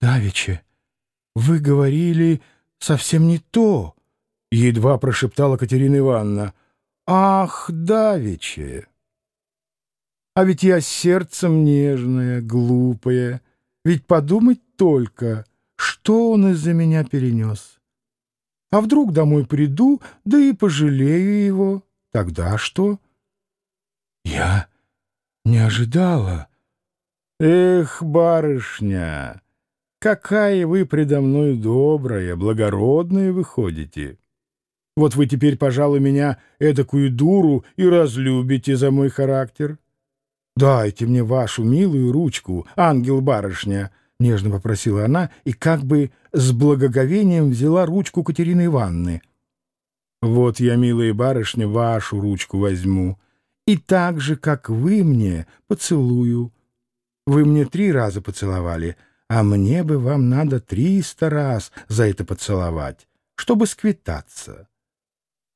Давиче, вы говорили совсем не то, — едва прошептала Катерина Ивановна. Ах, Давиче! А ведь я сердцем нежная, глупая. Ведь подумать только, что он из-за меня перенес. А вдруг домой приду, да и пожалею его. Тогда что? Я не ожидала. Эх, барышня, какая вы предо мной добрая, благородная выходите. Вот вы теперь, пожалуй, меня эдакую дуру и разлюбите за мой характер. Дайте мне вашу милую ручку, ангел-барышня, — нежно попросила она и как бы с благоговением взяла ручку Катерины Ивановны. Вот я, милая барышня, вашу ручку возьму и так же, как вы мне, поцелую. Вы мне три раза поцеловали, а мне бы вам надо триста раз за это поцеловать, чтобы сквитаться.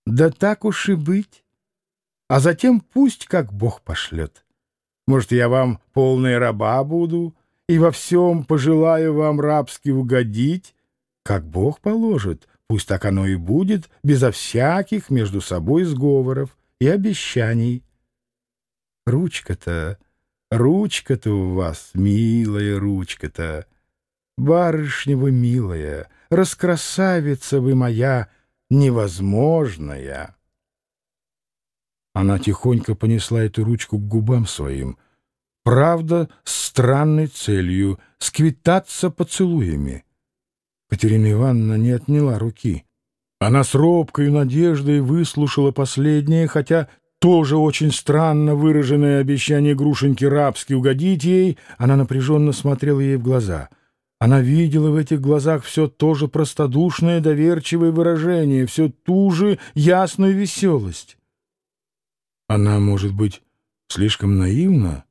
Да так уж и быть. А затем пусть как Бог пошлет. Может, я вам полная раба буду и во всем пожелаю вам рабски угодить, как Бог положит, пусть так оно и будет, безо всяких между собой сговоров и обещаний. Ручка-то, ручка-то у вас, милая ручка-то, барышня вы милая, раскрасавица вы моя невозможная. Она тихонько понесла эту ручку к губам своим, правда, с странной целью — сквитаться поцелуями. Катерина Ивановна не отняла руки. Она с робкой надеждой выслушала последнее, хотя тоже очень странно выраженное обещание Грушеньки рабски угодить ей, она напряженно смотрела ей в глаза. Она видела в этих глазах все то же простодушное, доверчивое выражение, все ту же ясную веселость. Она, может быть, слишком наивна?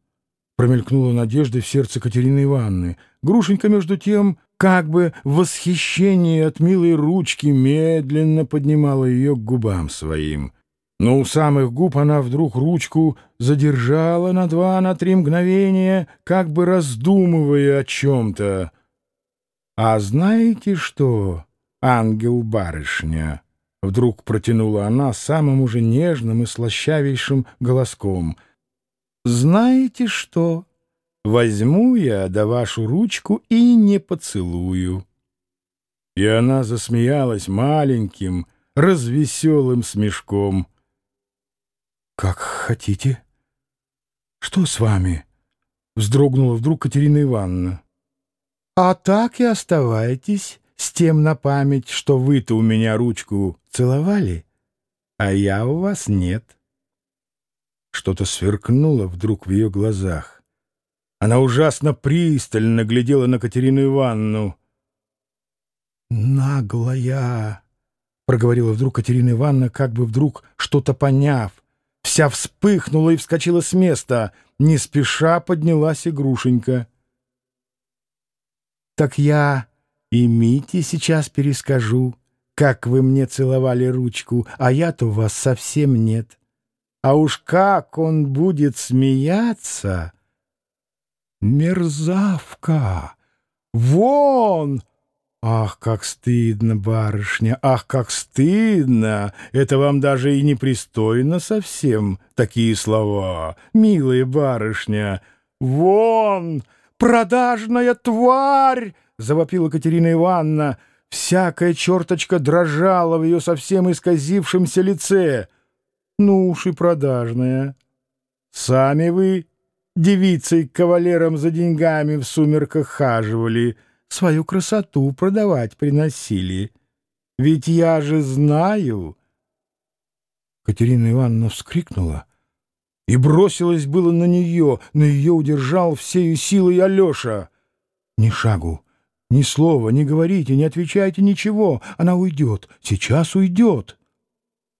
Промелькнула надежда в сердце Катерины Ивановны. Грушенька, между тем, как бы в восхищении от милой ручки, медленно поднимала ее к губам своим. Но у самых губ она вдруг ручку задержала на два, на три мгновения, как бы раздумывая о чем-то. «А знаете что, ангел-барышня?» Вдруг протянула она самым уже нежным и слащавейшим голоском. «Знаете что? Возьму я да вашу ручку и не поцелую». И она засмеялась маленьким, развеселым смешком. «Как хотите». «Что с вами?» — вздрогнула вдруг Катерина Ивановна. «А так и оставайтесь» с тем на память, что вы-то у меня ручку целовали, а я у вас нет. Что-то сверкнуло вдруг в ее глазах. Она ужасно пристально глядела на Катерину Ивановну. «Наглая!» — проговорила вдруг Катерина Ивановна, как бы вдруг что-то поняв. Вся вспыхнула и вскочила с места. Не спеша поднялась игрушенька. «Так я и Мите сейчас перескажу, как вы мне целовали ручку, а я-то вас совсем нет. А уж как он будет смеяться! Мерзавка! Вон! Ах, как стыдно, барышня, ах, как стыдно! Это вам даже и непристойно совсем, такие слова, милая барышня. Вон! Продажная тварь! — завопила Катерина Ивановна. Всякая черточка дрожала в ее совсем исказившемся лице. Ну уж и продажная. Сами вы девицей к кавалерам за деньгами в сумерках хаживали, свою красоту продавать приносили. Ведь я же знаю. Катерина Ивановна вскрикнула и бросилась было на нее, но ее удержал всею силой Алеша. Ни шагу, ни слова, не говорите, не отвечайте ничего. Она уйдет, сейчас уйдет.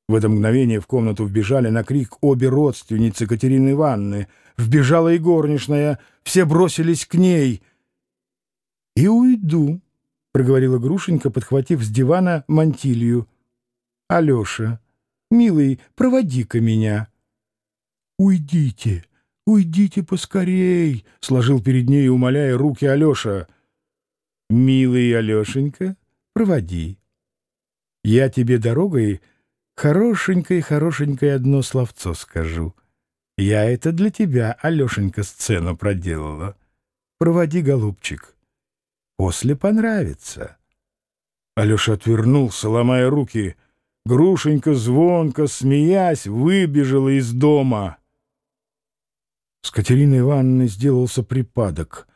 В это мгновение в комнату вбежали на крик обе родственницы Катерины Ивановны. Вбежала и горничная. Все бросились к ней. — И уйду, — проговорила Грушенька, подхватив с дивана мантилью. — Алеша, милый, проводи-ка меня. — Уйдите, уйдите поскорей, — сложил перед ней, умоляя руки Алеша. Милый Алешенька, проводи. Я тебе дорогой хорошенькое-хорошенькое одно словцо скажу. Я это для тебя, Алешенька, сцену проделала. Проводи, голубчик. После понравится. Алеша отвернулся, ломая руки. Грушенька, звонко, смеясь, выбежала из дома. С Катериной Ивановной сделался припадок.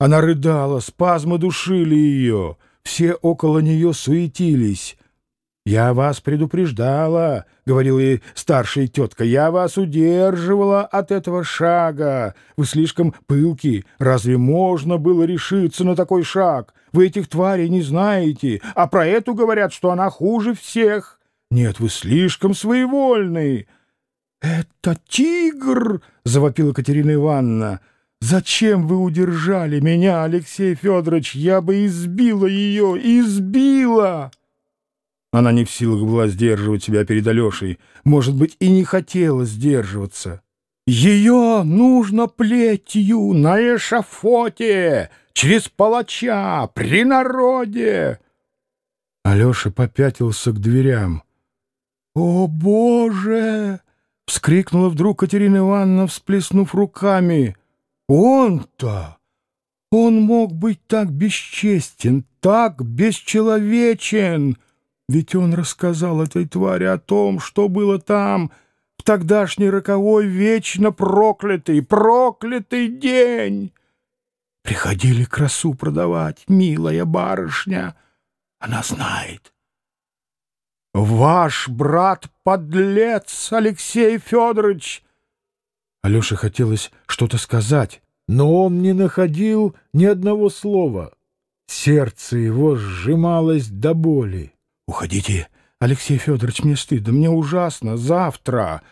Она рыдала, спазмы душили ее, все около нее суетились. «Я вас предупреждала», — говорила ей старшая тетка, — «я вас удерживала от этого шага. Вы слишком пылки. Разве можно было решиться на такой шаг? Вы этих тварей не знаете, а про эту говорят, что она хуже всех. Нет, вы слишком своевольны». «Это тигр!» — завопила Катерина Ивановна. «Зачем вы удержали меня, Алексей Федорович? Я бы избила ее, избила!» Она не в силах была сдерживать себя перед Алешей, может быть, и не хотела сдерживаться. «Ее нужно плетью на эшафоте, через палача, при народе!» Алеша попятился к дверям. «О, Боже!» — вскрикнула вдруг Катерина Ивановна, всплеснув руками. «Он-то! Он мог быть так бесчестен, так бесчеловечен!» Ведь он рассказал этой твари о том, что было там, в тогдашний роковой вечно проклятый, проклятый день. Приходили красу продавать, милая барышня. Она знает. «Ваш брат-подлец, Алексей Федорович!» Алёше хотелось что-то сказать, но он не находил ни одного слова. Сердце его сжималось до боли. «Уходите, Алексей Федорович, мне стыдно, мне ужасно. Завтра.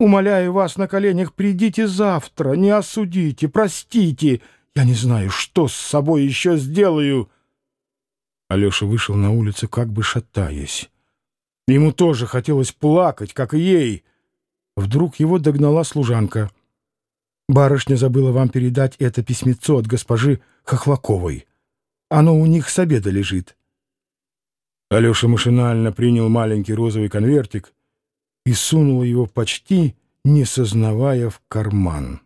Умоляю вас на коленях, придите завтра, не осудите, простите. Я не знаю, что с собой еще сделаю». Алеша вышел на улицу, как бы шатаясь. Ему тоже хотелось плакать, как и ей. Вдруг его догнала служанка. «Барышня забыла вам передать это письмецо от госпожи Хохлаковой. Оно у них с обеда лежит». Алеша машинально принял маленький розовый конвертик и сунул его почти, не сознавая, в карман.